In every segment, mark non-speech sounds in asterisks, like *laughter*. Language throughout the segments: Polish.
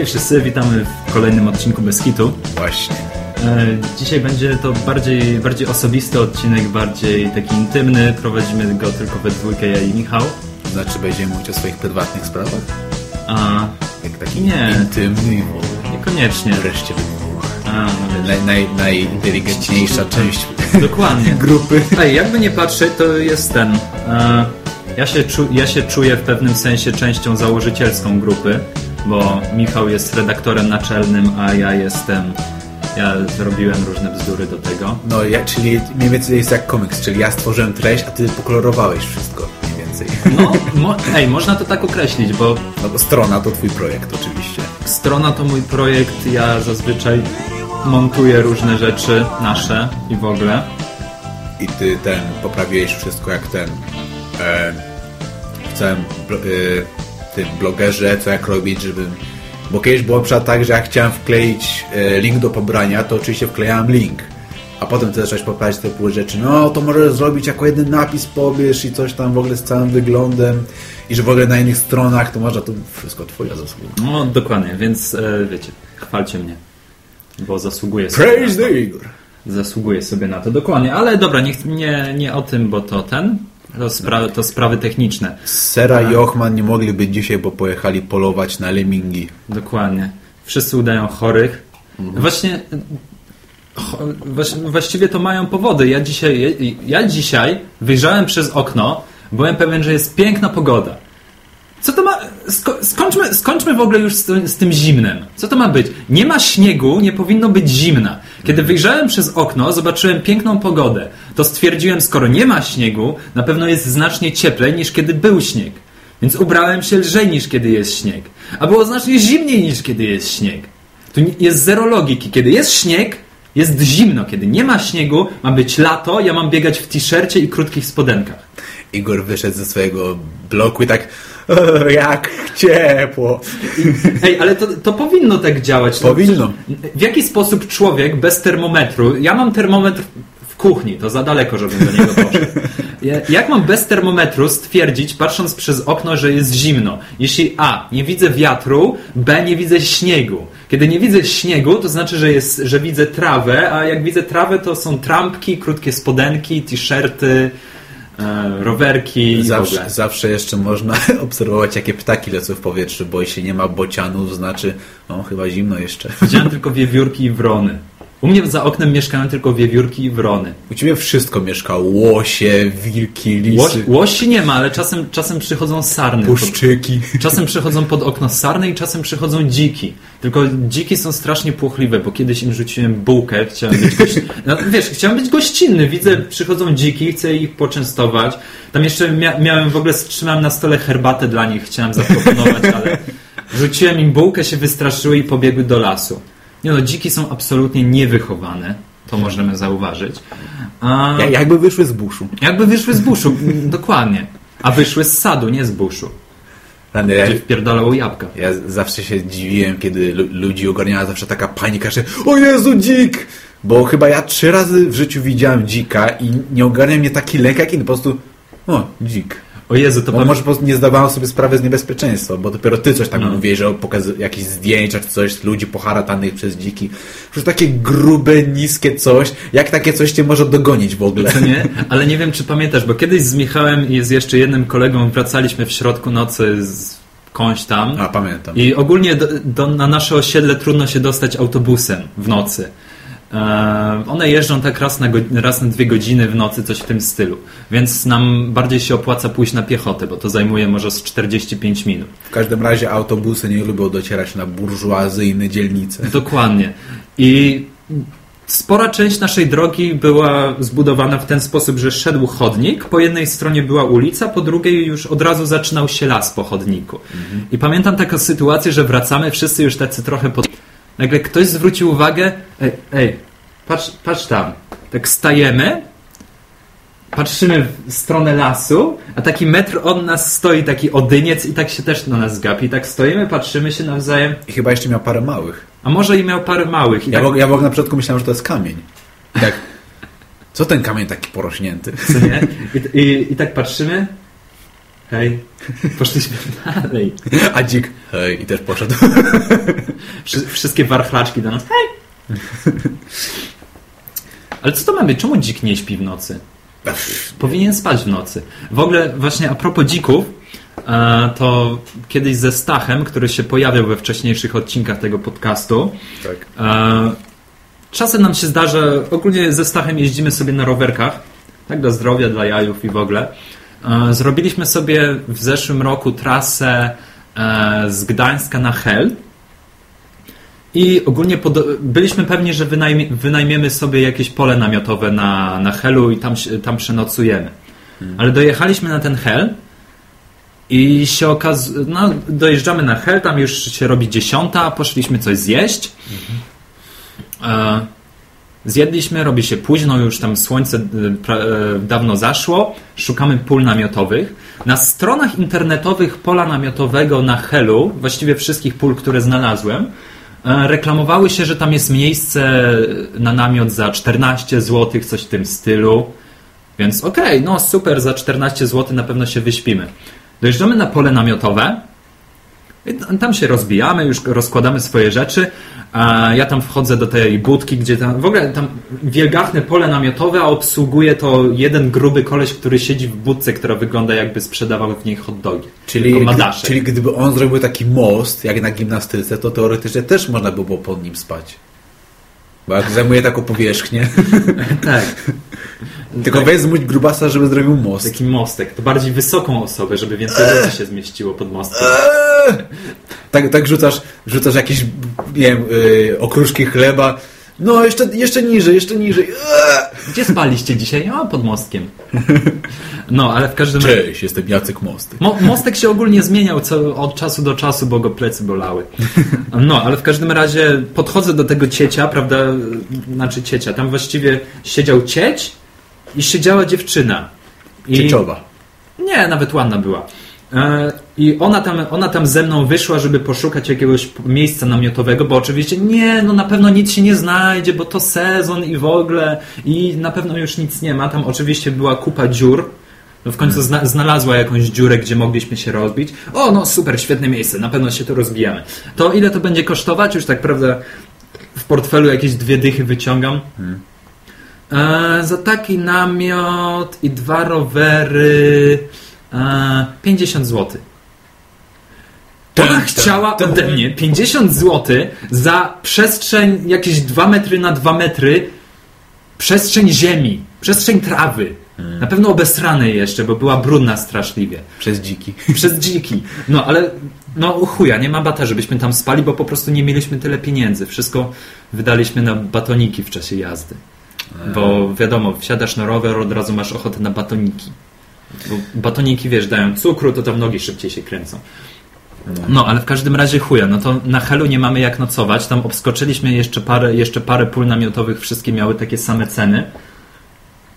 Hej wszyscy, witamy w kolejnym odcinku Beskitu. Właśnie. E, dzisiaj będzie to bardziej, bardziej osobisty odcinek, bardziej taki intymny. Prowadzimy go tylko we dwójkę, ja i Michał. Znaczy będziemy mówić o swoich prywatnych sprawach? A, jak taki Nie. intymny i niekoniecznie. Wreszcie wybuch. A, no wiesz. Naj, naj, najinteligentniejsza część Dokładnie. *laughs* grupy. Ej, jakby nie patrzeć, to jest ten. E, ja, się czu, ja się czuję w pewnym sensie częścią założycielską grupy, bo Michał jest redaktorem naczelnym, a ja jestem. Ja zrobiłem różne bzdury do tego. No, ja, czyli mniej więcej jest jak komiks, czyli ja stworzyłem treść, a ty pokolorowałeś wszystko więcej. No, mo, ej, można to tak określić, bo No bo strona to twój projekt oczywiście. strona to mój projekt. Ja zazwyczaj montuję różne rzeczy nasze i w ogóle. I ty ten, poprawiłeś wszystko jak ten e, w całym e, tym blogerze, co jak robić, żeby bo kiedyś było na przykład tak, że jak chciałem wkleić e, link do pobrania, to oczywiście wklejałem link. A potem ty zacząłeś poprawiać te pół rzeczy. No, to możesz zrobić jako jeden napis pobierz i coś tam w ogóle z całym wyglądem. I że w ogóle na innych stronach to można to wszystko twoja zasługa. No, dokładnie, więc e, wiecie, chwalcie mnie, bo zasługuję sobie. Praise na to. the Igor! Zasługuję sobie na to, dokładnie, ale dobra, nie, nie, nie o tym, bo to ten. To, spra to sprawy techniczne. Sera i Ochman nie mogli być dzisiaj, bo pojechali polować na lemingi. Dokładnie. Wszyscy udają chorych. Właśnie, cho, właś- właściwie to mają powody. Ja dzisiaj, ja, dzisiaj wyjrzałem przez okno, byłem pewien, że jest piękna pogoda. Co to ma. Sko skończmy, skończmy w ogóle już z, z tym zimnem. Co to ma być? Nie ma śniegu, nie powinno być zimna. Kiedy wyjrzałem przez okno, zobaczyłem piękną pogodę. To stwierdziłem, skoro nie ma śniegu, na pewno jest znacznie cieplej niż kiedy był śnieg. Więc ubrałem się lżej niż kiedy jest śnieg. A było znacznie zimniej niż kiedy jest śnieg. Tu jest zero logiki. Kiedy jest śnieg, jest zimno. Kiedy nie ma śniegu, ma być lato, ja mam biegać w t-shircie i krótkich spodenkach. Igor wyszedł ze swojego bloku i tak "O, jak ciepło. Ej, ale to, to powinno tak działać. No, Powinno. W jaki sposób człowiek bez termometru... Ja mam termometr kuchni, to za daleko, żebym do niego poszedł. *laughs* Ja- Jak mam bez termometru stwierdzić, patrząc przez okno, że jest zimno? Jeśli A. Nie widzę wiatru, B. Nie widzę śniegu. Kiedy nie widzę śniegu, to znaczy, że, jest, że widzę trawę, a jak widzę trawę, to są trampki, krótkie spodenki, t-shirty, e, rowerki. Zawsze, zawsze jeszcze można *laughs* obserwować, jakie ptaki lecą w powietrzu, bo jeśli nie ma bocianów, znaczy, no chyba zimno jeszcze. Widziałem tylko wiewiórki i wrony. U mnie za oknem mieszkają tylko wiewiórki i wrony. U ciebie wszystko mieszka. Łosie, wilki, Łoś, lisy, łosi nie ma, ale czasem, czasem przychodzą sarny. Pod, puszczyki. czasem przychodzą pod okno sarny i czasem przychodzą dziki. Tylko dziki są strasznie płochliwe, bo kiedyś im rzuciłem bułkę, chciałem być *laughs* no, wiesz, chciałem być gościnny. Widzę, przychodzą dziki, chcę ich poczęstować. Tam jeszcze mia miałem w ogóle, trzymałem na stole herbatę dla nich, chciałem zaproponować, ale rzuciłem im bułkę, się wystraszyły i pobiegły do lasu. Nie no, dziki są absolutnie niewychowane. To możemy zauważyć. A... Ja, jakby wyszły z buszu. Jakby wyszły z buszu, *laughs* dokładnie. A wyszły z sadu, nie z buszu. Rany, ja, jabłka. ja zawsze się dziwiłem, kiedy lu- ludzi ogarniała zawsze taka panika, że o Jezu, dzik! Bo chyba ja trzy razy w życiu widziałem dzika i nie ogarnia mnie taki lęk jak inny. Po prostu, o, dzik. O Jezu, to Bo pam- może po prostu nie zdawałem sobie sprawy z niebezpieczeństwa, bo dopiero ty coś tam No. mówiłeś, że pokaz jakieś zdjęcia czy coś ludzi poharatanych przez dziki. Przecież takie grube, niskie coś, jak takie coś cię może dogonić w ogóle? Co nie? Ale nie wiem, czy pamiętasz, bo kiedyś z Michałem i z jeszcze jednym kolegą wracaliśmy w środku nocy z kąś tam. A, pamiętam. I ogólnie do, do, na nasze osiedle trudno się dostać autobusem w nocy. E, one jeżdżą tak raz na, raz na dwie godziny w nocy, coś w tym stylu. Więc nam bardziej się opłaca pójść na piechotę, bo to zajmuje może z 45 minut. W każdym razie autobusy nie lubią docierać na burżuazyjne dzielnice. Dokładnie. I spora część naszej drogi była zbudowana w ten sposób, że szedł chodnik, po jednej stronie była ulica, po drugiej już od razu zaczynał się las po chodniku. I pamiętam taką sytuację, że wracamy wszyscy już tacy trochę pod... Nagle ktoś zwrócił uwagę, ej, ej patrz, patrz tam. Tak stajemy, patrzymy w stronę lasu, a taki metr od nas stoi taki odyniec i tak się też na nas gapi. I tak stoimy, patrzymy się nawzajem, I chyba jeszcze miał parę małych. a może i miał parę małych. I Ja, tak, w, ja ogóle na początku myślałem, że to jest kamień. I tak, *laughs* co ten kamień taki porośnięty? I, i, I tak patrzymy. Hej. *laughs* Poszliśmy dalej. *laughs* A dzik, hej, i też poszedł. *laughs* Wszy- Wszystkie warchlaczki do nas, hej. Ale co to ma być? Czemu dzik nie śpi w nocy? Powinien spać w nocy. W ogóle właśnie a propos dzików, e, to kiedyś ze Stachem, który się pojawiał we wcześniejszych odcinkach tego podcastu, Tak. e, czasem nam się zdarza, ogólnie ze Stachem jeździmy sobie na rowerkach, tak dla zdrowia, dla jajów i w ogóle. E, Zrobiliśmy sobie w zeszłym roku trasę e, z Gdańska na Hel. I ogólnie byliśmy pewni, że wynajmie, wynajmiemy sobie jakieś pole namiotowe na, na Helu i tam, tam przenocujemy. Ale dojechaliśmy na ten Hel i się okazuje, no dojeżdżamy na Hel, tam już się robi dziesiąta, poszliśmy coś zjeść. E, zjedliśmy, robi się późno, już tam słońce pra, e, dawno zaszło, szukamy pól namiotowych. Na stronach internetowych pola namiotowego na Helu, właściwie wszystkich pól, które znalazłem, e, reklamowały się, że tam jest miejsce na namiot za 14 zł, coś w tym stylu. Więc okej, no super, za 14 zł na pewno się wyśpimy. Dojeżdżamy na pole namiotowe, tam się rozbijamy, już rozkładamy swoje rzeczy. Ja tam wchodzę do tej budki, gdzie tam w ogóle tam wielgachne pole namiotowe, a obsługuje to jeden gruby koleś, który siedzi w budce, która wygląda jakby sprzedawał w niej hot dogi. Czyli, czyli gdyby on zrobił taki most, jak na gimnastyce, to teoretycznie też można by było pod nim spać. Bo jak zajmuje taką powierzchnię, *laughs* Tak, tylko weź zmuć grubasa, żeby zrobił most. taki mostek. To bardziej wysoką osobę, żeby więcej ludzi się zmieściło pod mostem. Tak, tak rzucasz, rzucasz jakieś, nie wiem, yy, okruszki chleba. No, jeszcze, jeszcze niżej, jeszcze niżej. Eee! Gdzie spaliście dzisiaj? O, pod mostkiem. No, ale w każdym razie... Cześć, jestem Jacek Mostek. Mo mostek się ogólnie zmieniał co, od czasu do czasu, bo go plecy bolały. No, ale w każdym razie podchodzę do tego ciecia, prawda? Znaczy ciecia. Tam właściwie siedział cieć i siedziała dziewczyna. I... Cieciowa. Nie, nawet ładna była. E, I ona tam, ona tam ze mną wyszła, żeby poszukać jakiegoś miejsca namiotowego, bo oczywiście nie, no na pewno nic się nie znajdzie, bo to sezon i w ogóle i na pewno już nic nie ma. Tam oczywiście była kupa dziur. No w końcu zna, znalazła jakąś dziurę, gdzie mogliśmy się rozbić. O, no super, świetne miejsce, na pewno się tu rozbijamy. To ile to będzie kosztować? Już tak prawda w portfelu jakieś dwie dychy wyciągam. E, za taki namiot i dwa rowery e, 50 zł. Ona chciała ode mnie 50 zł za przestrzeń jakieś 2 metry na 2 metry przestrzeń ziemi, przestrzeń trawy. Na pewno obesranej jeszcze, bo była brudna straszliwie. Przez dziki. *laughs* Przez dziki. No ale no chuja, nie ma bata, żebyśmy tam spali, bo po prostu nie mieliśmy tyle pieniędzy. Wszystko wydaliśmy na batoniki w czasie jazdy. Bo wiadomo, wsiadasz na rower, od razu masz ochotę na batoniki. Bo batoniki, wiesz, dają cukru, to tam nogi szybciej się kręcą. No, ale w każdym razie chuja, no to na Helu nie mamy jak nocować. Tam obskoczyliśmy jeszcze parę, jeszcze parę pól namiotowych, wszystkie miały takie same ceny.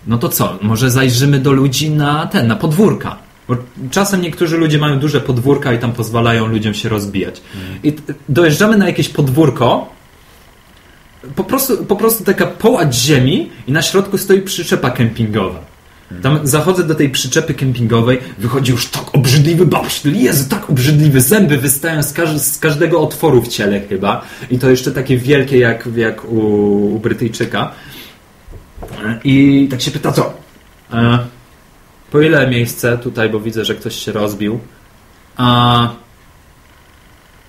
No to co? Może zajrzymy do ludzi na ten, na podwórka. Bo czasem niektórzy ludzie mają duże podwórka i tam pozwalają ludziom się rozbijać. I dojeżdżamy na jakieś podwórko, po prostu, po prostu taka połać ziemi i na środku stoi przyczepa kempingowa. Tam zachodzę do tej przyczepy kempingowej, wychodzi już tak obrzydliwy babsztyl, Jezu, tak obrzydliwy, zęby wystają z, każ z każdego otworu w ciele chyba. I to jeszcze takie wielkie jak, jak u, u Brytyjczyka. I tak się pyta, co? E, po ile miejsce tutaj, bo widzę, że ktoś się rozbił. A,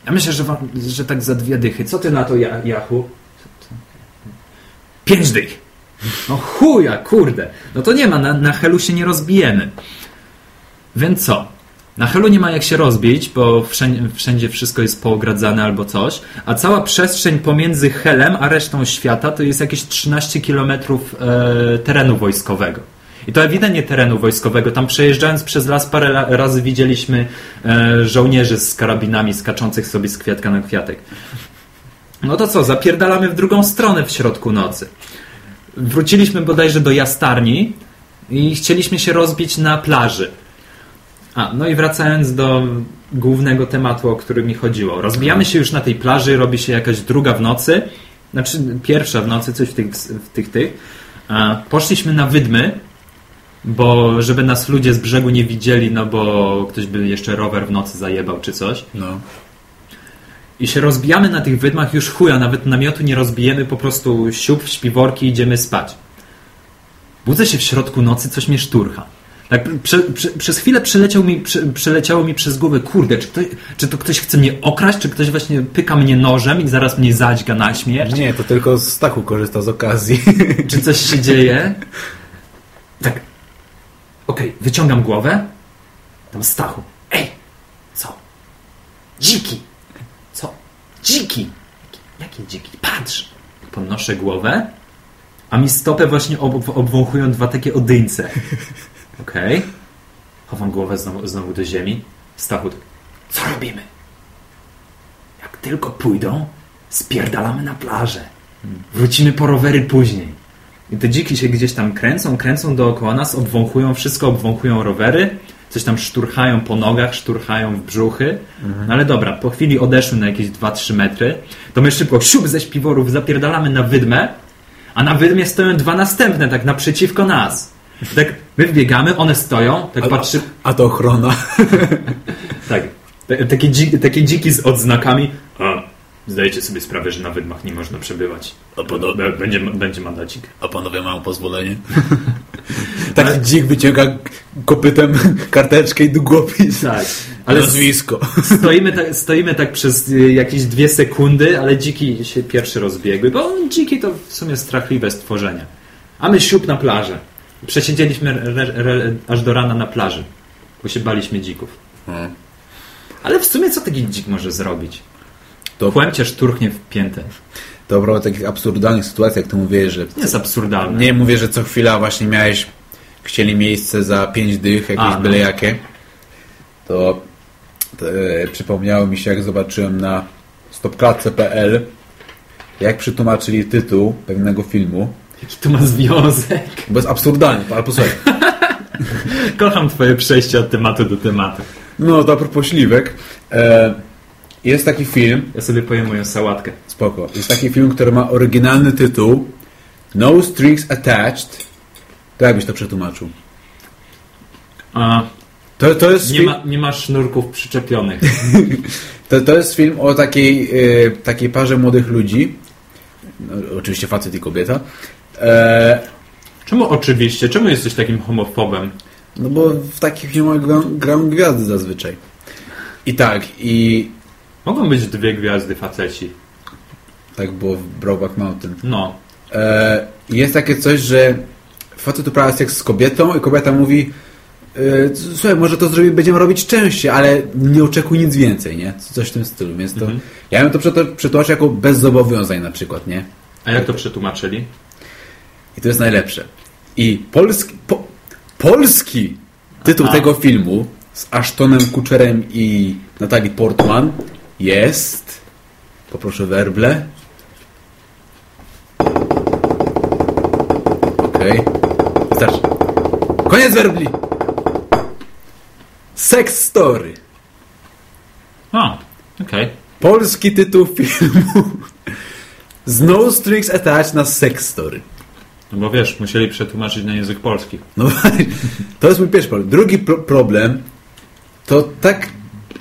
ja myślę, że, wam, że tak za dwie dychy. Co ty na to, ja, Jachu? Pięć dych. No chuja, kurde. No to nie ma, na, na Helu się nie rozbijemy. Więc co? Na Helu nie ma jak się rozbić, bo wszędzie, wszędzie wszystko jest poogradzane albo coś, a cała przestrzeń pomiędzy Helem a resztą świata to jest jakieś 13 km e, terenu wojskowego. I to ewidentnie terenu wojskowego. Tam przejeżdżając przez las parę razy widzieliśmy e, żołnierzy z karabinami skaczących sobie z kwiatka na kwiatek. No to co, zapierdalamy w drugą stronę w środku nocy. Wróciliśmy bodajże do jastarni i chcieliśmy się rozbić na plaży. A, no i wracając do głównego tematu, o który mi chodziło. Rozbijamy się już na tej plaży, robi się jakaś druga w nocy, znaczy pierwsza w nocy, coś w tych, w tych, tych. A, poszliśmy na wydmy bo żeby nas ludzie z brzegu nie widzieli, no bo ktoś by jeszcze rower w nocy zajebał czy coś. No. I się rozbijamy na tych wydmach już chuja, nawet namiotu nie rozbijemy, po prostu siup w śpiworki i idziemy spać. Budzę się w środku nocy, coś mnie szturcha. Tak, prze, prze, przez chwilę przeleciał mi, prze, przeleciało mi przez głowę, kurde, czy, ktoś, czy to ktoś chce mnie okraść, czy ktoś właśnie pyka mnie nożem i zaraz mnie zadźga na śmierć? Nie, to tylko Stachu korzysta z okazji. *laughs* Czy coś się dzieje? Tak. Okej, wyciągam głowę. Tam Stachu. Ej! Co? Dziki! Dziki! Jakie, dziki? Patrz! Podnoszę głowę, a mi stopę właśnie ob obwąchują dwa takie odyńce. *laughs* Okej. Chowam głowę znowu, znowu do ziemi. Stachu, tak, co robimy? Jak tylko pójdą, spierdalamy na plażę. Wrócimy po rowery później. I te dziki się gdzieś tam kręcą, kręcą dookoła nas, obwąchują wszystko, obwąchują rowery, coś tam szturchają po nogach, szturchają w brzuchy. No ale dobra, po chwili odeszły na jakieś 2-3 metry, to my szybko siup ze śpiworów zapierdalamy na wydmę, a na wydmie stoją dwa następne, tak naprzeciwko nas. Tak, my wbiegamy, one stoją, tak patrzy... A to ochrona. *laughs* Tak, takie, dzi, takie dziki z odznakami. A, zdajecie sobie sprawę, że na wydmach nie można przebywać. A Będzie, będzie mandacik. A panowie mają pozwolenie? *laughs* *laughs* Taki dzik wyciąga kopytem karteczkę i długopis. Tak, ale Nazwisko. *laughs* stoimy tak, stoimy tak przez y, jakieś dwie sekundy, ale dziki się pierwszy rozbiegły, bo dziki to w sumie strachliwe stworzenia. A my siup na plażę. Przesiedzieliśmy re, re, aż do rana na plaży, bo się baliśmy dzików. Hmm. Ale w sumie co taki dzik może zrobić? To- Kłem cię szturchnie w piętę. To propos takich absurdalnych sytuacji, jak ty mówisz, że... To jest absurdalne. Nie mówię, że co chwila właśnie miałeś, chcieli miejsce za pięć dych, jakieś A, no. byle jakie. To, to e, przypomniało mi się, jak zobaczyłem na stopklatce.pl, jak przetłumaczyli tytuł pewnego filmu. Jaki to ma związek? Bo jest absurdalny, ale posłuchaj. *laughs* Kocham twoje przejście od tematu do tematu. No, to a propos śliwek. E, jest taki film, Ja sobie pojem moją sałatkę. spoko, jest taki film, który ma oryginalny tytuł No Strings Attached. To jakbyś to przetłumaczył? A, To, to jest nie, film, ma, nie ma sznurków przyczepionych. *laughs* To, to jest film o takiej, e, takiej parze młodych ludzi. No, oczywiście facet i kobieta. E, Czemu oczywiście? Czemu jesteś takim homofobem? no bo w takich filmach gra- grają gwiazdy zazwyczaj. I tak, i Mogą być dwie gwiazdy faceci. tak było w Brokeback Mountain. No. E, jest takie coś, że facet uprawia seks z kobietą i kobieta mówi e, słuchaj, może to zrobimy, będziemy robić częściej, ale nie oczekuj nic więcej, nie? Coś w tym stylu. Więc to, Ja bym to przetłumaczył jako bez zobowiązań na przykład, nie? A jak to przetłumaczyli? I to jest najlepsze. I polski, po, polski tytuł Aha. tego filmu z Ashtonem Kutcherem i Natalii Portman jest... Poproszę werble. Okej. Starczy. Koniec werbli! Sex Story. A, okej. Polski tytuł filmu *laughs* z No Strings Attached na Sex Story. No bo wiesz, musieli przetłumaczyć na język polski. No *laughs* właśnie, to jest mój pierwszy problem. Drugi pro problem to tak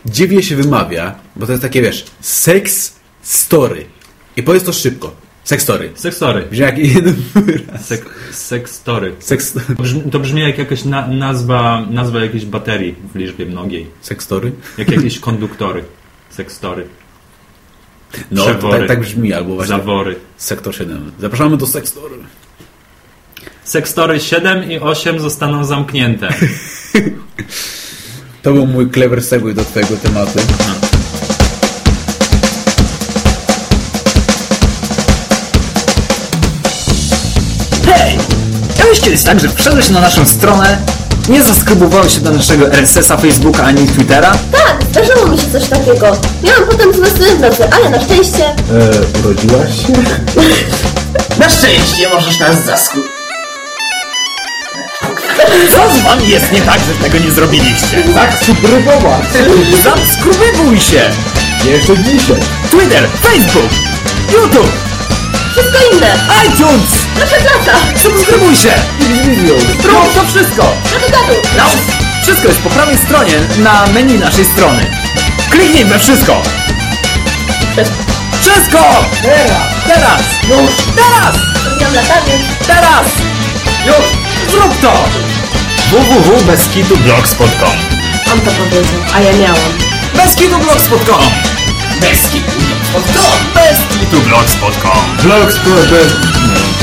dziwnie się wymawia, bo to jest takie, wiesz, sex story. I powiedz to szybko. Sex story. Sex story. Brzmi jak jeden wyraz. Sek, sex story. Sex, To brzmi, to brzmi jak jakaś na, nazwa, nazwa jakiejś baterii w liczbie mnogiej. sex story? Jak jakieś konduktory. Sex story. No, Przewory. tak, tak brzmi, albo właśnie Zawory. sektor 7. Zapraszamy do sex story. Sektory 7 i 8 zostaną zamknięte. *laughs* To był mój clever segue do twojego tematu. Hej! Miałeś kiedyś tak, że wszedłeś na naszą stronę, nie zaskrybowałeś się do naszego RSS-a, Facebooka ani Twittera? Tak, zdarzyło mi się coś takiego. Miałam potem złe sny w nocy, ale na szczęście... E, urodziłaś się? Na szczęście możesz nas zaskrybować. Co z wami jest nie tak, że tego nie zrobiliście? Subskrybować! Zaskrybowuj się! Jeszcze dzisiaj! Twitter, Facebook, YouTube, Wszystko inne. iTunes! Nasza klasa! Subskrybujcie! Rób to wszystko! Gadu, gadu! No, wszystko jest po prawej stronie na menu naszej strony. Kliknij we wszystko! Wszystko! Teraz! Teraz! Już! Teraz! Latanie. Teraz! Już! Zrób to! www.beskidublogs.com On to powiedział, a ja miałam. Beskidublogs.com Beskidublogs.com Beskidublogs.com Blogspot.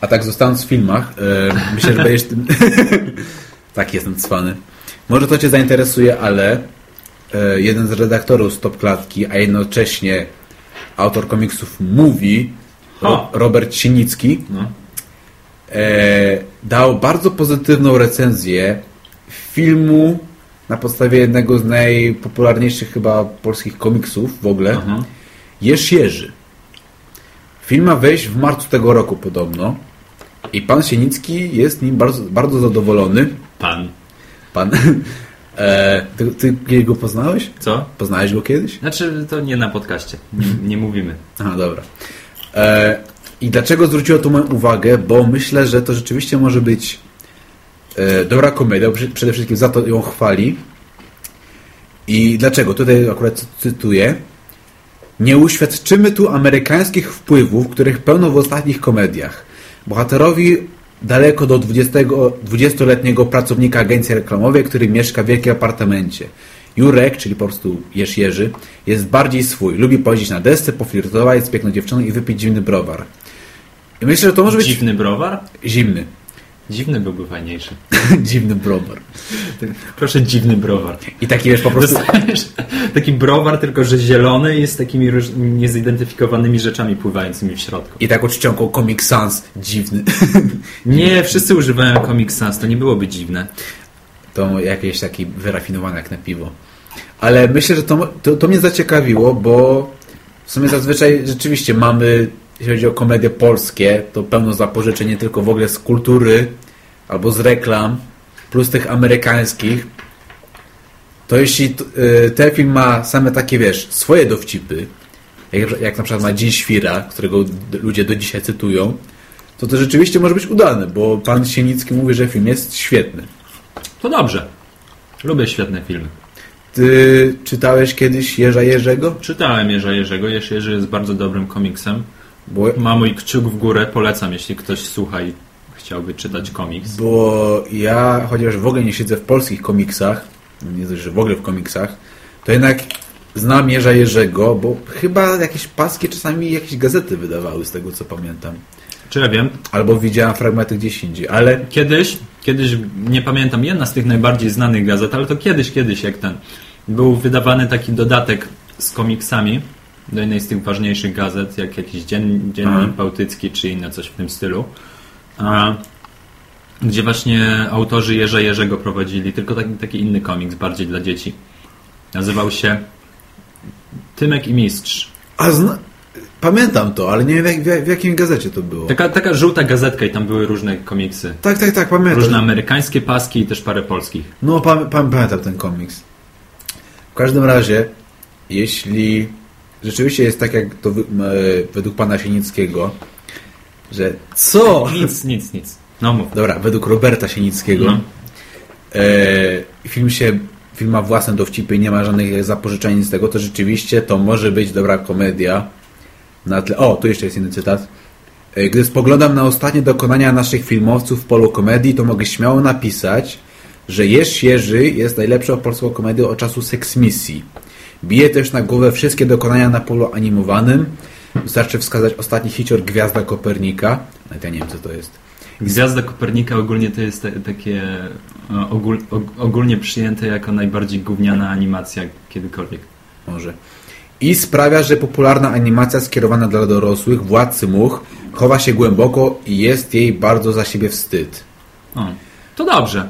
A tak zostając w filmach, e, myślę, że będziesz tym... *laughs* tak, jestem cwany. Może to Cię zainteresuje, ale e, jeden z redaktorów Stop Klatki, a jednocześnie autor komiksów Movie, Ro. Robert Sienicki, No. e, dał bardzo pozytywną recenzję filmu na podstawie jednego z najpopularniejszych chyba polskich komiksów w ogóle, Aha. Jesz Jerzy. Film ma wejść w marcu tego roku podobno i pan Sienicki jest nim bardzo, bardzo zadowolony. Pan. Pan... *laughs* E, ty, ty go poznałeś? Co? Poznałeś go kiedyś? Znaczy, to nie na podcaście. Nie, nie mówimy. Aha, dobra. E, I dlaczego zwróciło to moją uwagę? Bo myślę, że to rzeczywiście może być e, dobra komedia. Prze- Przede wszystkim za to ją chwali. I dlaczego? Tutaj akurat cy- cytuję. Nie uświadczymy tu amerykańskich wpływów, których pełno w ostatnich komediach. Bohaterowi daleko do 20 20-letniego pracownika agencji reklamowej, który mieszka w wielkim apartamencie. Jurek, czyli po prostu Jerz Jerzy, jest bardziej swój. Lubi pojeździć na desce, poflirtować z piękną dziewczyną i wypić dziwny browar. I myślę, że to może być Dziwny browar? zimny. Dziwny byłby fajniejszy. *laughs* dziwny browar. Proszę dziwny browar. I taki wiesz po prostu... Dostajesz taki browar, tylko że zielony i z takimi róż- niezidentyfikowanymi rzeczami pływającymi w środku. I taką czcionką Comic Sans. Dziwny. *laughs* Nie, wszyscy używają Comic Sans, to nie byłoby dziwne. to jakieś takie wyrafinowane jak na piwo. Ale myślę, że to, to, to mnie zaciekawiło, bo w sumie zazwyczaj rzeczywiście mamy, jeśli chodzi o komedie polskie, to pełno zapożyczeń nie tylko w ogóle z kultury albo z reklam, plus tych amerykańskich. To jeśli y, ten film ma same takie, wiesz, swoje dowcipy, jak, jak na przykład ma Dzień Świra, którego ludzie do dzisiaj cytują, to to rzeczywiście może być udane, bo pan Sienicki mówi, że film jest świetny. To dobrze. Lubię świetne filmy. Ty czytałeś kiedyś Jerza Jerzego? Czytałem Jerza Jerzego. Jerzy Jerzy jest bardzo dobrym komiksem. Bo, Ma mój kciuk w górę, polecam, jeśli ktoś słucha i chciałby czytać komiks. bo ja, chociaż w ogóle nie siedzę w polskich komiksach, nie dość, że w ogóle w komiksach, to jednak znam Jerza Jerzego, bo chyba jakieś paski czasami jakieś gazety wydawały, z tego co pamiętam. Czy ja wiem, Albo widziałem fragmenty gdzieś indziej, ale Kiedyś, kiedyś, nie pamiętam, jedna z tych najbardziej znanych gazet, ale to kiedyś, kiedyś jak ten, był wydawany taki dodatek z komiksami do jednej z tych ważniejszych gazet, jak jakiś dzien, dziennik Aha. bałtycki czy inne coś w tym stylu, a, gdzie właśnie autorzy Jerza Jerzego prowadzili, tylko taki, taki inny komiks, bardziej dla dzieci. Nazywał się Tymek i Mistrz. a zna, pamiętam to, ale nie wiem w, jak- w jakiej gazecie to było. Taka, taka żółta gazetka i tam były różne komiksy. Tak, tak, tak, pamiętam. Różne amerykańskie paski i też parę polskich. No, pam, pam, pamiętam ten komiks. W każdym razie, jeśli rzeczywiście jest tak, jak to e, według pana Sienickiego, że co? Nic, nic, nic. No mów. Dobra, według Roberta Sienickiego No. e, film się film ma własne dowcipy i nie ma żadnych zapożyczeń z tego, to rzeczywiście to może być dobra komedia na tle... O, tu jeszcze jest inny cytat. E, Gdy spoglądam na ostatnie dokonania naszych filmowców w polu komedii, to mogę śmiało napisać, że Jerz Jerzy jest najlepszą polską komedią od czasu Sex Misji. Bije też na głowę wszystkie dokonania na polu animowanym. Wystarczy wskazać ostatni hicior Gwiazda Kopernika. Nawet ja nie wiem, co to jest. Gwiazda Kopernika ogólnie to jest te, takie e, ogól, og, ogólnie przyjęte jako najbardziej gówniana animacja kiedykolwiek. Może. I sprawia, że popularna animacja skierowana dla dorosłych, Władcy Much, chowa się głęboko i jest jej bardzo za siebie wstyd. O, to dobrze.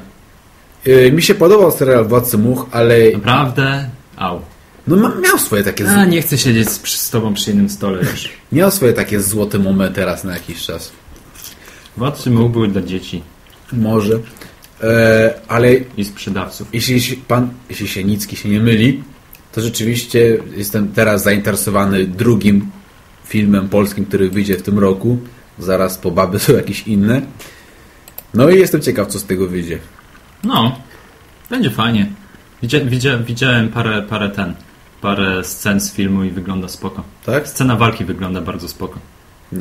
Yy, mi się podobał serial Władcy Much, ale Naprawdę? Au. No, miał swoje takie A, nie chcę siedzieć z, z tobą przy jednym stole już. *laughs* miał swoje takie złote momenty raz na jakiś czas. Władcy mógł były dla dzieci Może. E, ale i sprzedawców. jeśli pan, jeśli się Nicki się nie myli, to rzeczywiście jestem teraz zainteresowany drugim filmem polskim, który wyjdzie w tym roku. Zaraz po Baby są jakieś inne. No i jestem ciekaw, co z tego wyjdzie. No, będzie fajnie. Widzia, widzia, widziałem parę, parę ten, parę scen z filmu i wygląda spoko. Tak? Scena walki wygląda bardzo spoko.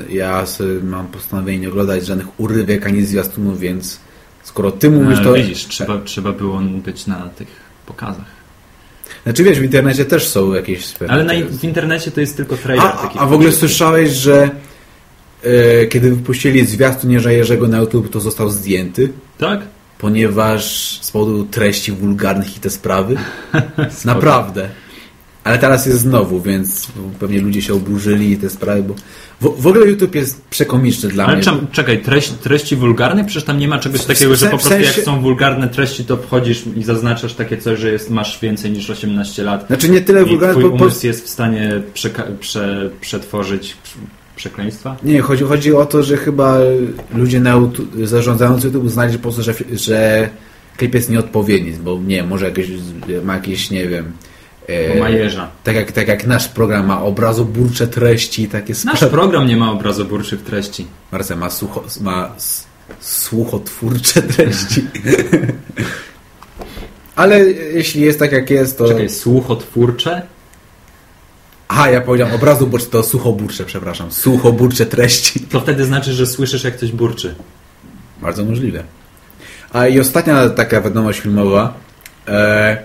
Ja sobie mam postanowienie nie oglądać żadnych urywek ani zwiastunów, więc skoro ty mówisz, Ale to... widzisz, trzeba, trzeba było być na tych pokazach. Znaczy wiesz, w internecie też są jakieś... Ale na, w internecie to jest tylko trailer. A, taki a, w ogóle słyszałeś, że e, kiedy wypuścili zwiastun Jerzego na YouTube, to został zdjęty? Tak? Ponieważ z powodu treści wulgarnych i te sprawy? *laughs* Naprawdę. Ale teraz jest znowu, więc pewnie ludzie się oburzyli i te sprawy, bo w, w ogóle YouTube jest przekomiczny dla Ale mnie. czem, czekaj, treść, treści wulgarne? Przecież tam nie ma czegoś takiego, że po prostu jak sensie- są wulgarne treści, to wchodzisz i zaznaczasz takie coś, że jest, masz więcej niż 18 lat. Znaczy nie tyle wulgarne, twój po, umysł jest w stanie prze, przetworzyć przekleństwa? Nie, chodzi, chodzi o to, że chyba ludzie na zarządzający YouTube znaleźli po prostu, że, że klip jest nieodpowiedni, bo nie może jakieś, ma jakieś, nie wiem... e, Bo ma jeża. tak, jak, tak jak nasz program ma obrazoburcze treści, takie Nasz sprawy. program nie ma obrazoburczych treści. Marcel ma, sucho, ma słuchotwórcze *laughs* treści. Ale jeśli jest tak jak jest, to... Czekaj, słuchotwórcze? Aha, ja powiedziałem obrazoburcze, to suchoburcze, przepraszam. Suchoburcze treści. To wtedy znaczy, że słyszysz jak ktoś burczy. Bardzo możliwe. A i ostatnia taka wiadomość filmowa. E,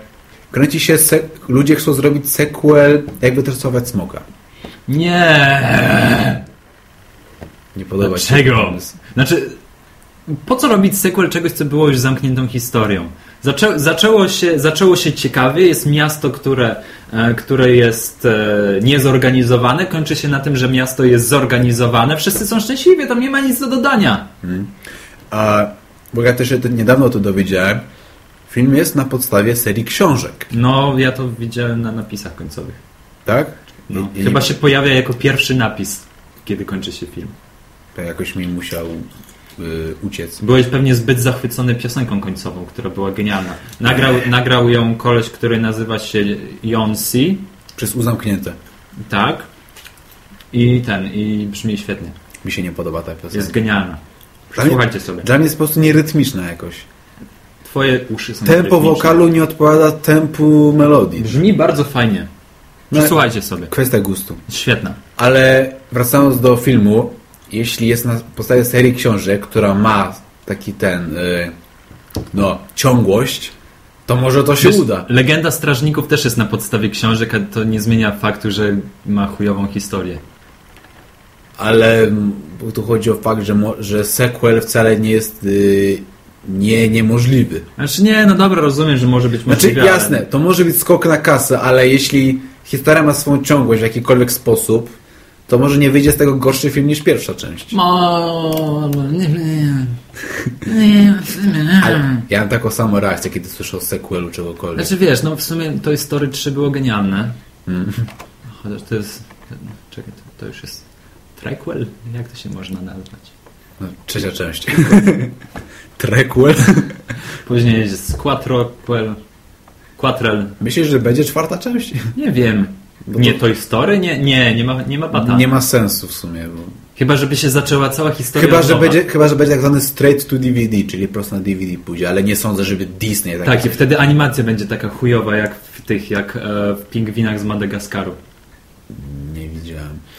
kręci się, ludzie chcą zrobić sequel, jak wytresować smoka. Nie. Nie podoba się. Dlaczego? Znaczy, po co robić sequel czegoś, co było już zamkniętą historią? Zaczę, zaczęło, się, zaczęło się ciekawie, jest miasto, które, e, które jest e, niezorganizowane, kończy się na tym, że miasto jest zorganizowane, wszyscy są szczęśliwi, tam nie ma nic do dodania. A, bo ja też się niedawno to dowiedziałem. Film jest na podstawie serii książek. No, ja to widziałem na napisach końcowych. Tak? No, I, i chyba się pojawia jako pierwszy napis, kiedy kończy się film. To jakoś mi musiał y, uciec. Byłeś pewnie zbyt zachwycony piosenką końcową, która była genialna. Nagrał, nagrał ją koleś, który nazywa się Jonsi, Przez U zamknięte. tak? I ten, i brzmi świetnie. Mi się nie podoba ta piosenka. Jest genialna. Dla Słuchajcie sobie. Dla mnie jest po prostu nierytmiczna jakoś. Twoje uszy są Tempo wokalu nie odpowiada tempu melodii. Brzmi bardzo fajnie. No, Słuchajcie sobie. Kwestia gustu. Świetna. Ale wracając do filmu, jeśli jest na podstawie serii książek, która ma taki ten, y, no, ciągłość, to może to się Wiesz, uda. Legenda Strażników też jest na podstawie książek, a to nie zmienia faktu, że ma chujową historię. Ale tu chodzi o fakt, że, że sequel wcale nie jest y, nie, niemożliwy. Znaczy nie, no dobra, rozumiem, że może być Znaczy możliwe, jasne, to może być skok na kasę, ale jeśli historia ma swoją ciągłość w jakikolwiek sposób, to może nie wyjdzie z tego gorszy film niż pierwsza część. Ale... Nie, nie, nie, nie. Ale ja mam taką samą reakcję, kiedy słyszę o sequelu czegokolwiek. Znaczy wiesz, no w sumie Toy Story 3 było genialne. Chociaż to jest... Czekaj, to, to już jest... Trequel? Jak to się można nazwać? No, trzecia część. *laughs* Trequel. *laughs* Później jest Quattroquel... Quattrel... Myślisz, że będzie czwarta część? Nie wiem. Bo Nie to- Toy Story? Nie, nie, nie ma, nie ma bata. Nie ma sensu w sumie. Bo... Chyba, żeby się zaczęła cała historia Chyba, że nowa. będzie, chyba, że będzie tak zwany straight to DVD, czyli prosto na DVD pójdzie, ale nie sądzę, żeby Disney tak. Tak, i wtedy animacja będzie taka chujowa jak w tych, jak e, w pingwinach z Madagaskaru.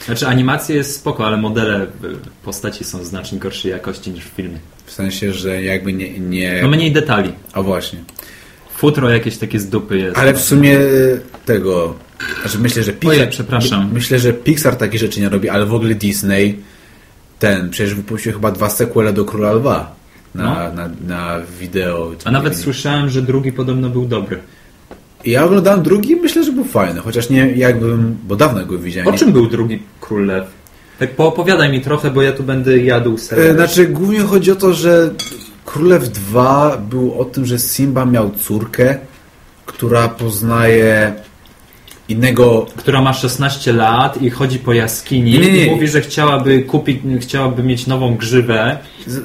Znaczy animacja jest spoko, ale modele e, postaci są znacznie gorszej jakości niż w filmie. W sensie, że jakby nie... nie... No mniej detali. A właśnie. Futro jakieś takie z dupy jest. Ale w sumie tego... Znaczy myślę, że Pixar... Ojej, przepraszam. Myślę, że Pixar takie rzeczy nie robi, ale w ogóle Disney ten, przecież wypuścił chyba dwa sequele do Króla Lwa na, No. na, na wideo. A nawet słyszałem, że drugi podobno był dobry. Ja oglądałem drugi i myślę, że był fajny, chociaż nie jakbym, bo dawno go widziałem. O czym był drugi Król Lew? Tak poopowiadaj mi trochę, bo ja tu będę jadł E, serial. Znaczy, głównie chodzi o to, że Królew 2 był o tym, że Simba miał córkę, która poznaje innego która ma 16 lat i chodzi po jaskini Nie, nie, nie. i mówi, że chciałaby kupić, chciałaby mieć nową grzywę,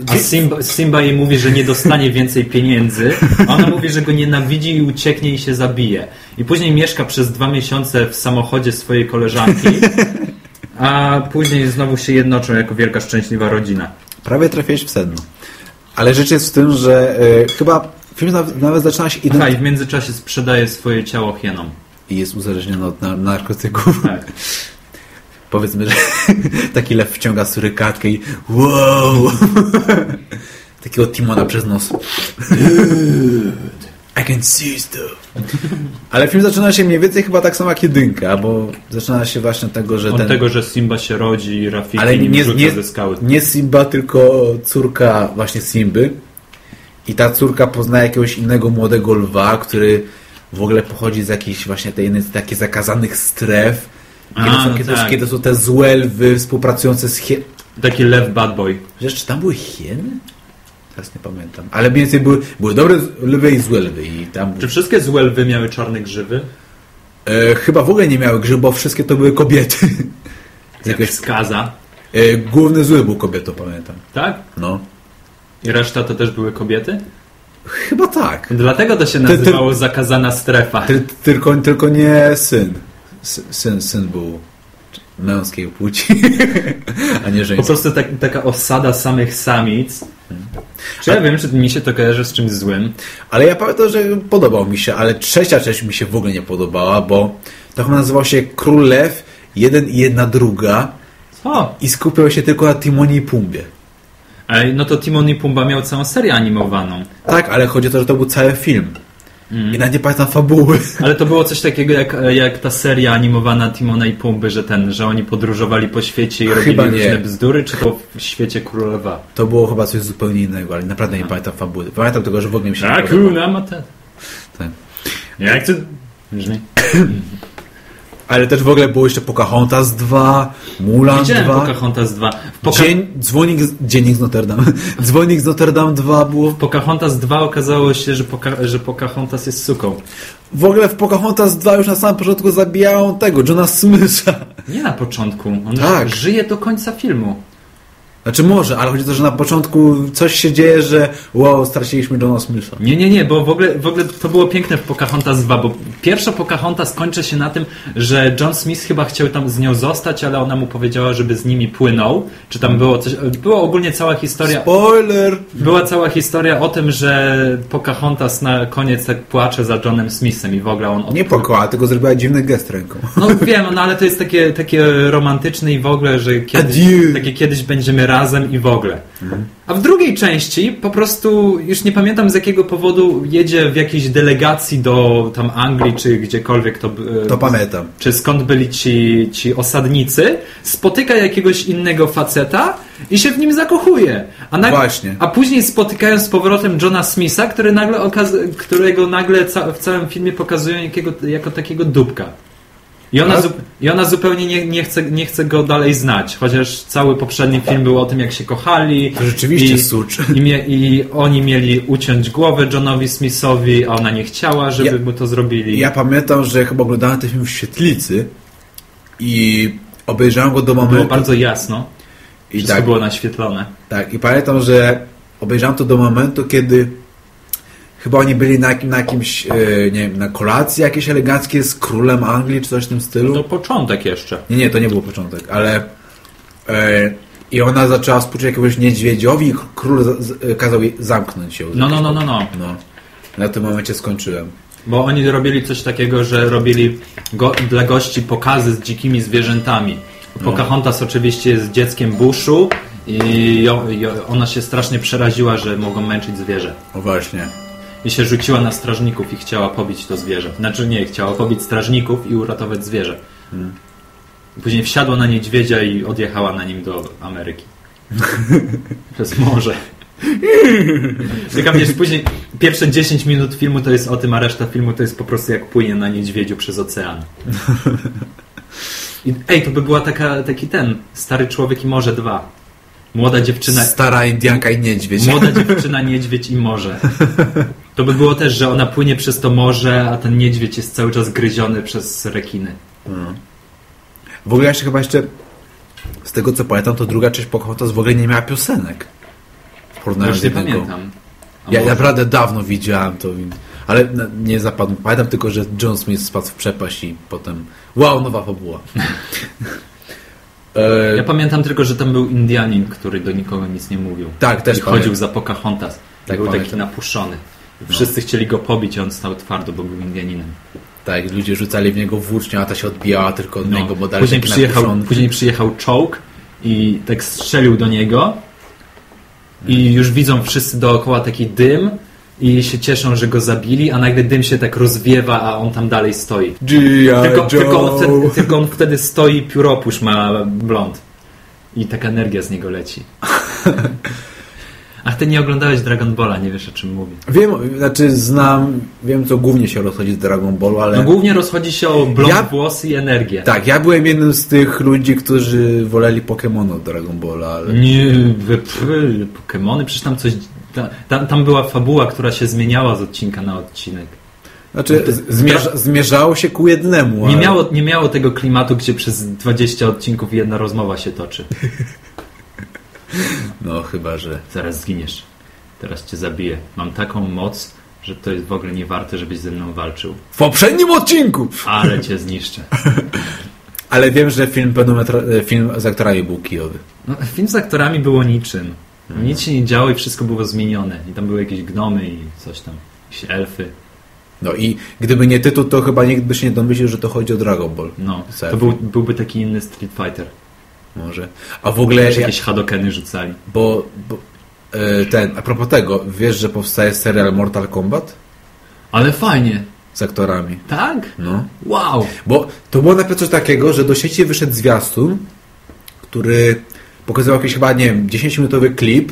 a Simba, Simba jej mówi, że nie dostanie więcej pieniędzy, a ona mówi, że go nienawidzi i ucieknie i się zabije. I później mieszka przez dwa miesiące w samochodzie swojej koleżanki, a później znowu się jednoczą jako wielka, szczęśliwa rodzina. Prawie trafiłeś w sedno. Ale rzecz jest w tym, że e, chyba film nawet, nawet zaczyna się Aha, i w międzyczasie sprzedaje swoje ciało hienom. I jest uzależniony od na- narkotyków. Tak. *laughs* Powiedzmy, że *laughs* taki lew wciąga surykatkę i wow! *laughs* Takiego Timona przez nos. I can see stuff. Ale film zaczyna się mniej więcej chyba tak samo jak jedynka, bo zaczyna się właśnie od tego, że Od ten... tego, że Simba się rodzi i Rafiki Ale nie, nie, ze skały. nie Simba, tylko córka właśnie Simby. I ta córka poznaje jakiegoś innego młodego lwa, który w ogóle pochodzi z jakichś właśnie tej jednej z takich zakazanych stref. Kiedy, A, są, no kiedy, tak. kiedy są te złe lwy współpracujące z hie... Taki lew bad boy. Wiesz, czy tam były hieny? Teraz nie pamiętam. Ale mniej więcej były, były dobre lwy i złe lwy. I tam... Czy wszystkie złe lwy miały czarne grzywy? E, chyba w ogóle nie miały grzybów, bo wszystkie to były kobiety. *laughs* Z Jak jakiegoś... skaza. e, główny zły był kobietą, pamiętam. Tak? No. I reszta to też były kobiety? Chyba tak. Dlatego to się Ty- ty- nazywało zakazana strefa. Ty, tylko, tylko nie syn. Syn, syn był męskiej płci, *laughs* a nie Po żeńskiej. prostu tak, taka osada samych samic. Czy ja wiem, czy mi się to kojarzy z czymś złym? Ale ja pamiętam, że podobał mi się, ale trzecia część mi się w ogóle nie podobała, bo to chyba nazywał się Król Lew, jeden i jedna druga O! i skupiał się tylko na Timonie i Pumbie. No to Timon i Pumba miał całą serię animowaną. Tak, ale chodzi o to, że to był cały film. Mm. I nawet nie pamiętam fabuły. Ale to było coś takiego jak, jak ta seria animowana Timona i Pumby, że ten, że oni podróżowali po świecie i Chyba robili nie. różne bzdury, czy to w świecie królowa? To było chyba coś zupełnie innego, ale naprawdę nie pamiętam fabuły. Pamiętam tego, że w ogóle mi się nie podobało. Hakuna Matata. Tak. Jak to brzmi? *clears throat* Ale też w ogóle było jeszcze Pocahontas 2, Mulan Widziałem 2. Pocahontas 2. W Poca Dzień, dzwonik, z- dziennik z Notre Dame. *laughs* Dzwonik z Notre Dame 2 było. Pocahontas 2 okazało się, że, Poca że Pocahontas jest suką. W ogóle w Pocahontas 2 już na samym początku zabijają tego, Johna Smitha. Nie na początku. On Tak. żyje do końca filmu. Znaczy może, ale chodzi o to, że na początku coś się dzieje, że wow, straciliśmy Johna Smitha. Nie, nie, nie, bo w ogóle, w ogóle to było piękne w Pocahontas 2, bo pierwsza Pocahontas kończy się na tym, że John Smith chyba chciał tam z nią zostać, ale ona mu powiedziała, żeby z nimi płynął. Czy tam było coś, była ogólnie cała historia... Spoiler! Była cała historia o tym, że Pocahontas na koniec tak płacze za Johnem Smithem i w ogóle on... Nie płakała, tylko zrobiła dziwny gest ręką. No wiem, no ale to jest takie, takie romantyczne i w ogóle, że kiedyś, Adieu. takie kiedyś będziemy razem i w ogóle. A w drugiej części po prostu, już nie pamiętam z jakiego powodu, jedzie w jakiejś delegacji do tam Anglii, czy gdziekolwiek to... e, To pamiętam. Czy skąd byli ci, ci osadnicy, spotyka jakiegoś innego faceta i się w nim zakochuje. A Właśnie. A później spotykają z powrotem Johna Smitha, który nagle okaz- którego nagle ca- w całym filmie pokazują jakiego, jako takiego dupka. I ona, Tak? zu- I ona zupełnie nie, nie, chce, nie chce go dalej znać, chociaż cały poprzedni film był o tym, jak się kochali. To rzeczywiście i, sucz. I, mie, I oni mieli uciąć głowę Johnowi Smithowi, a ona nie chciała, żeby Ja- mu to zrobili. Ja pamiętam, że chyba oglądałem ten film w świetlicy i obejrzałem go do Było momentu. bardzo jasno. I Wszystko tak, było naświetlone. tak, i pamiętam, że obejrzałem to do momentu, kiedy chyba oni byli na, na jakimś, e, nie wiem, na kolacji jakiejś eleganckiej z królem Anglii, czy coś w tym stylu. To początek jeszcze. Nie, nie, to nie był początek, ale e, i ona zaczęła współczuć jakiegoś niedźwiedziowi i król z, kazał jej zamknąć ją. No, no, no, no, no. no. Na tym momencie skończyłem. Bo oni robili coś takiego, że robili go, dla gości pokazy z dzikimi zwierzętami. Pocahontas oczywiście jest dzieckiem buszu i ona się strasznie przeraziła, że mogą męczyć zwierzę. O właśnie. I się rzuciła na strażników i chciała pobić to zwierzę. Znaczy nie, chciała pobić strażników i uratować zwierzę. Później wsiadła na niedźwiedzia i odjechała na nim do Ameryki. *laughs* Przez morze. Tylko wiesz, później pierwsze 10 minut filmu to jest o tym, a reszta filmu to jest po prostu jak płynie na niedźwiedziu przez ocean. *laughs* I, ej, to by była taka, taki ten, Stary Człowiek i Morze 2. Młoda dziewczyna, Stara Indianka i niedźwiedź. młoda dziewczyna, *laughs* niedźwiedź i morze. To by było też, że ona płynie przez to morze, a ten niedźwiedź jest cały czas gryziony przez rekiny. W ogóle jeszcze chyba jeszcze z tego co pamiętam, to druga część Pocahontas w ogóle nie miała piosenek. W porównaniu Już nie jednego. pamiętam. Ja naprawdę dawno widziałem to, ale nie zapadł. Pamiętam tylko, że John Smith spadł w przepaść i potem wow, nowa fabuła. *laughs* e, Ja pamiętam tylko, że tam był Indianin, który do nikogo nic nie mówił. Tak, też I chodził pamiętam. za Pocahontas. Tak, był taki pamiętam. Napuszczony. Wszyscy chcieli go pobić, a on stał twardo, bo był Indianinem. tak, ludzie rzucali w niego włócznią, a ta się odbijała tylko od niego, bo dalej No. później, taki przyjechał, napuszony. później przyjechał czołg i tak strzelił do niego i już widzą wszyscy dookoła taki dym i się cieszą, że go zabili, a nagle dym się tak rozwiewa, a on tam dalej stoi. Tylko, tylko, on wtedy, tylko on wtedy stoi, pióropusz ma blond. I taka energia z niego leci. *laughs* Ach, ty nie oglądałeś Dragon Balla, nie wiesz o czym mówię. Wiem, znaczy znam, wiem co głównie się rozchodzi z Dragon Ballu, ale... No głównie rozchodzi się o blond Ja- włosy i energię. Tak, ja byłem jednym z tych ludzi, którzy woleli Pokémon od Dragon Balla, ale... Nie, Pokemony, przecież tam coś... ta- Tam, tam była fabuła, która się zmieniała z odcinka na odcinek. Znaczy, z- zmierza, zmierzało się ku jednemu, Nie ale... miało, nie miało tego klimatu, gdzie przez 20 odcinków jedna rozmowa się toczy. *laughs* No, chyba, że... Zaraz zginiesz. Teraz cię zabiję. Mam taką moc, że to jest w ogóle nie warte, żebyś ze mną walczył. W poprzednim odcinku! Ale cię zniszczę. *laughs* Ale wiem, że film, e, film z aktorami był kijowy. No, film z aktorami było niczym. Nic się nie działo i wszystko było zmienione. I tam były jakieś gnomy i coś tam. Jakieś elfy. No i gdyby nie tytuł, to chyba nikt by się nie domyślił, że to chodzi o Dragon Ball. No, Selfie. to był, byłby taki inny Street Fighter. Może. A w ogóle... Też Ja, jakieś hadokeny rzucali. bo... bo e, ten, a propos tego, wiesz, że powstaje serial Mortal Kombat? Ale fajnie. Z aktorami. Tak? No. Wow. Bo to było najpierw coś takiego, że do sieci wyszedł zwiastun, który pokazywał jakiś chyba, nie wiem, 10-minutowy klip,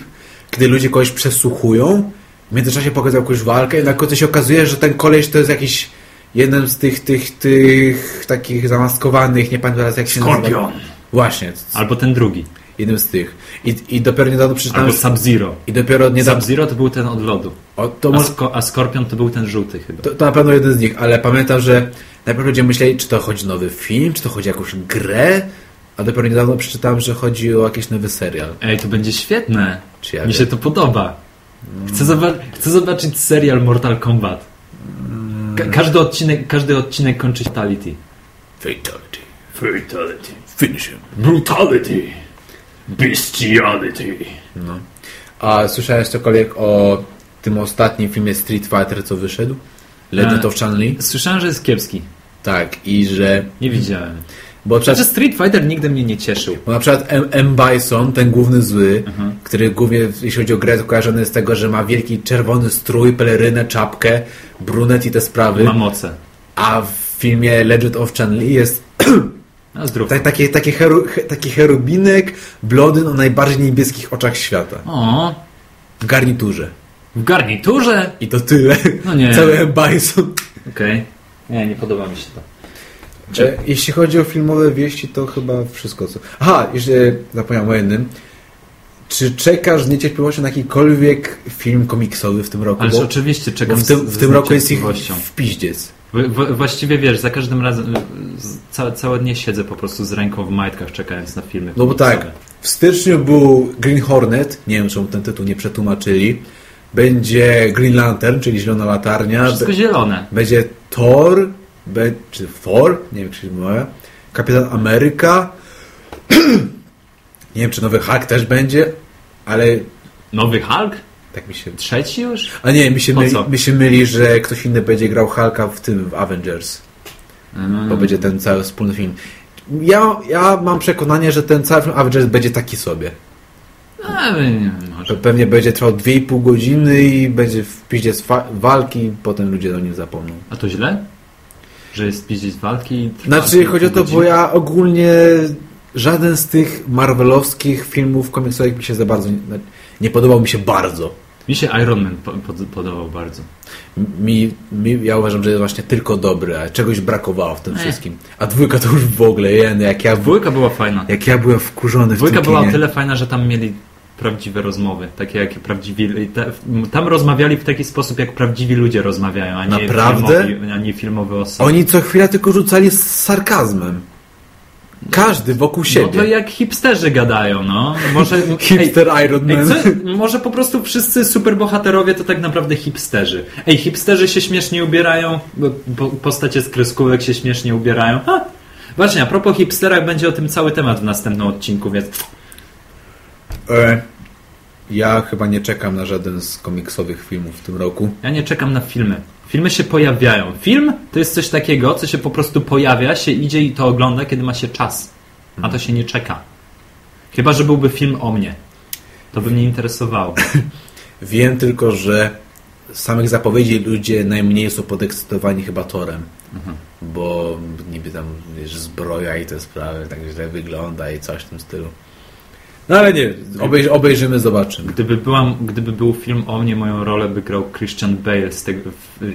kiedy ludzie kogoś przesłuchują, w międzyczasie pokazał jakąś walkę i na końcu się okazuje, że ten koleś to jest jakiś jeden z tych, tych, tych takich zamaskowanych, nie pamiętam teraz jak się Skorpion. nazywa. Właśnie, Albo ten drugi. jednym z tych. I, i dopiero niedawno przeczytałem... Albo Sub-Zero. I dopiero niedawno... Sub-Zero to był ten od lodu. O, to, A, może, sko- a Skorpion to był ten żółty chyba. to, to na pewno jeden z nich, ale pamiętam, że najpierw ludzie myśleli, czy to chodzi o nowy film, czy to chodzi o jakąś grę, a dopiero niedawno przeczytałem, że chodzi o jakiś nowy serial. Ej, to będzie świetne. Czy ja Mi wiem. się to podoba. Chcę, zoba- chcę zobaczyć serial Mortal Kombat. Ka- każdy, odcinek, każdy odcinek kończy się fatality. Fatality. Fatality. Finish him. Brutality. Bestiality. No. A słyszałeś cokolwiek o tym ostatnim filmie Street Fighter, co wyszedł? Legend E. of Chun-Li? Słyszałem, że jest kiepski. Tak, i że... Nie widziałem. Bo, na Znaczy przykład, Street Fighter nigdy mnie nie cieszył. bo na przykład M. M. Bison, ten główny zły, Mhm. który głównie, jeśli chodzi o grę, to kojarzony jest z tego, że ma wielki czerwony strój, pelerynę, czapkę, brunet i te sprawy. Ma moce. A w filmie Legend of Chun-Li jest A zdrów. tak, taki, taki, heru, he, taki cherubinek, blondyn o najbardziej niebieskich oczach świata. O, W garniturze. w garniturze? I to tyle. No nie. Cały M. Bison. Okej. Nie, nie podoba mi się to. E, Jeśli chodzi o filmowe wieści, to chyba wszystko co. Aha, jeszcze zapomniałem o jednym. Czy czekasz z niecierpliwością na jakikolwiek film komiksowy w tym roku? Ależ Bo- oczywiście bo czekam w tym, w tym roku jest ich w piździec. W, właściwie wiesz, za każdym razem y, z- całe, dnie siedzę po prostu z ręką w majtkach czekając na filmy. No bo tak, w styczniu był Green Hornet, nie wiem czemu ten tytuł nie przetłumaczyli. Będzie Green Lantern, czyli Zielona Latarnia. Wszystko zielone. będzie Thor, be, czy Thor, nie wiem jak się mówi, Kapitan Ameryka. *clears throat* nie wiem czy nowy Hulk też będzie, ale Nowy Hulk? Tak mi się... Trzeci już? A nie, mi się, myli, mi się myli, że ktoś inny będzie grał Hulka w tym w Avengers. Mm. Bo będzie ten cały wspólny film. Ja, ja mam przekonanie, że ten cały film Avengers będzie taki sobie. Wiem, może. Że pewnie będzie trwał 2,5 godziny i będzie w piździe z walki, potem ludzie o nim zapomną. A to źle? Że jest piździć walki i trwa Znaczy, chodzi o to, godzin? bo ja ogólnie żaden z tych marvelowskich filmów komiksowych mi się za bardzo nie, nie podobał mi się bardzo. Mi się Iron Man po, pod, podobał bardzo. Mi, mi, ja uważam, że jest właśnie tylko dobry, a czegoś brakowało w tym Nie. wszystkim. A dwójka to już w ogóle, jen, jak ja, Dwójka była fajna. jak ja byłem wkurzony w Dwójka była o tyle fajna, że tam mieli prawdziwe rozmowy, takie jak prawdziwi... Tam rozmawiali w taki sposób, jak prawdziwi ludzie rozmawiają, a nie, Naprawdę? filmowi, a nie filmowe osoby. Oni co chwilę tylko rzucali z sarkazmem. Każdy wokół No to siebie. jak hipsterzy gadają, no. Może, *laughs* Hipster Iron Ej, Man. co, może po prostu wszyscy superbohaterowie to tak naprawdę hipsterzy. Ej, hipsterzy się śmiesznie ubierają, postacie z kreskówek się śmiesznie ubierają. Ha! Właśnie, a propos hipsterach będzie o tym cały temat w następnym odcinku, więc E, ja chyba nie czekam na żaden z komiksowych filmów w tym roku. ja nie czekam na filmy. Filmy się pojawiają. Film to jest coś takiego, co się po prostu pojawia, się idzie i to ogląda, kiedy ma się czas. A to się nie czeka. Chyba, że byłby film o mnie. To by mnie interesowało. *laughs* Wiem tylko, że z samych zapowiedzi ludzie najmniej są podekscytowani chyba Torem. Bo niby tam wiesz, zbroja i te sprawy tak źle wygląda i coś w tym stylu. No ale nie, obejrz, obejrzymy, zobaczymy. Gdyby, byłam, gdyby był film o mnie, moją rolę by grał Christian Bale z tego, w,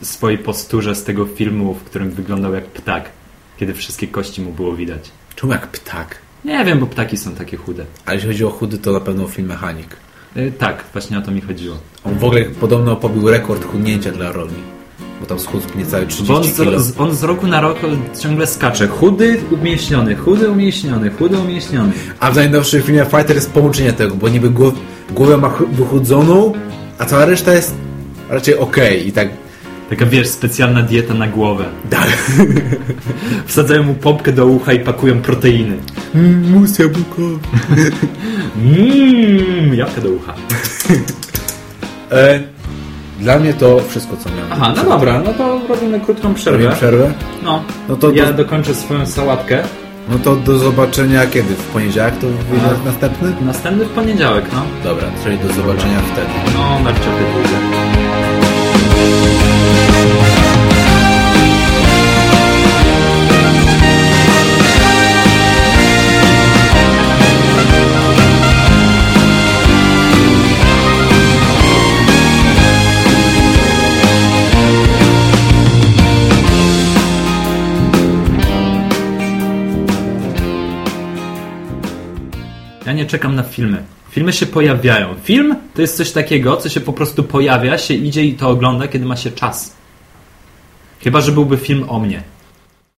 w swojej posturze z tego filmu, w którym wyglądał jak ptak, kiedy wszystkie kości mu było widać. Czemu jak ptak? Nie wiem, bo ptaki są takie chude. A jeśli chodzi o chudy, to na pewno film Mechanik. Y, tak, właśnie o to mi chodziło. On w ogóle podobno pobił rekord chudnięcia dla roli. Bo tam schudł niecałe 30 Bo on kilo. z, on z roku na rok ciągle skacze. Chudy, umieśniony, chudy, umieśniony, chudy, umieśniony. A w najnowszym filmie Fighter jest połączenie tego, bo niby głow, głowę ma chu- wychudzoną, a cała reszta jest raczej okej i tak Taka, wiesz, specjalna dieta na głowę. tak. *laughs* Wsadzają mu pompkę do ucha i pakują proteiny. Mus jabłkowy. *laughs* Mmm, jabłka do ucha. E, dla mnie to wszystko, co miałem. Aha, no dobra, no to robimy krótką przerwę. Robimy przerwę? No, No to ja do- dokończę swoją sałatkę. No to do zobaczenia kiedy? W poniedziałek to wyjdzie następny? Następny w poniedziałek, no. Dobra, czyli do zobaczenia wtedy. No, na wczepy pójdę. Ja nie czekam na filmy. Filmy się pojawiają. Film to jest coś takiego, co się po prostu pojawia, się idzie i to ogląda, kiedy ma się czas. Chyba, że byłby film o mnie.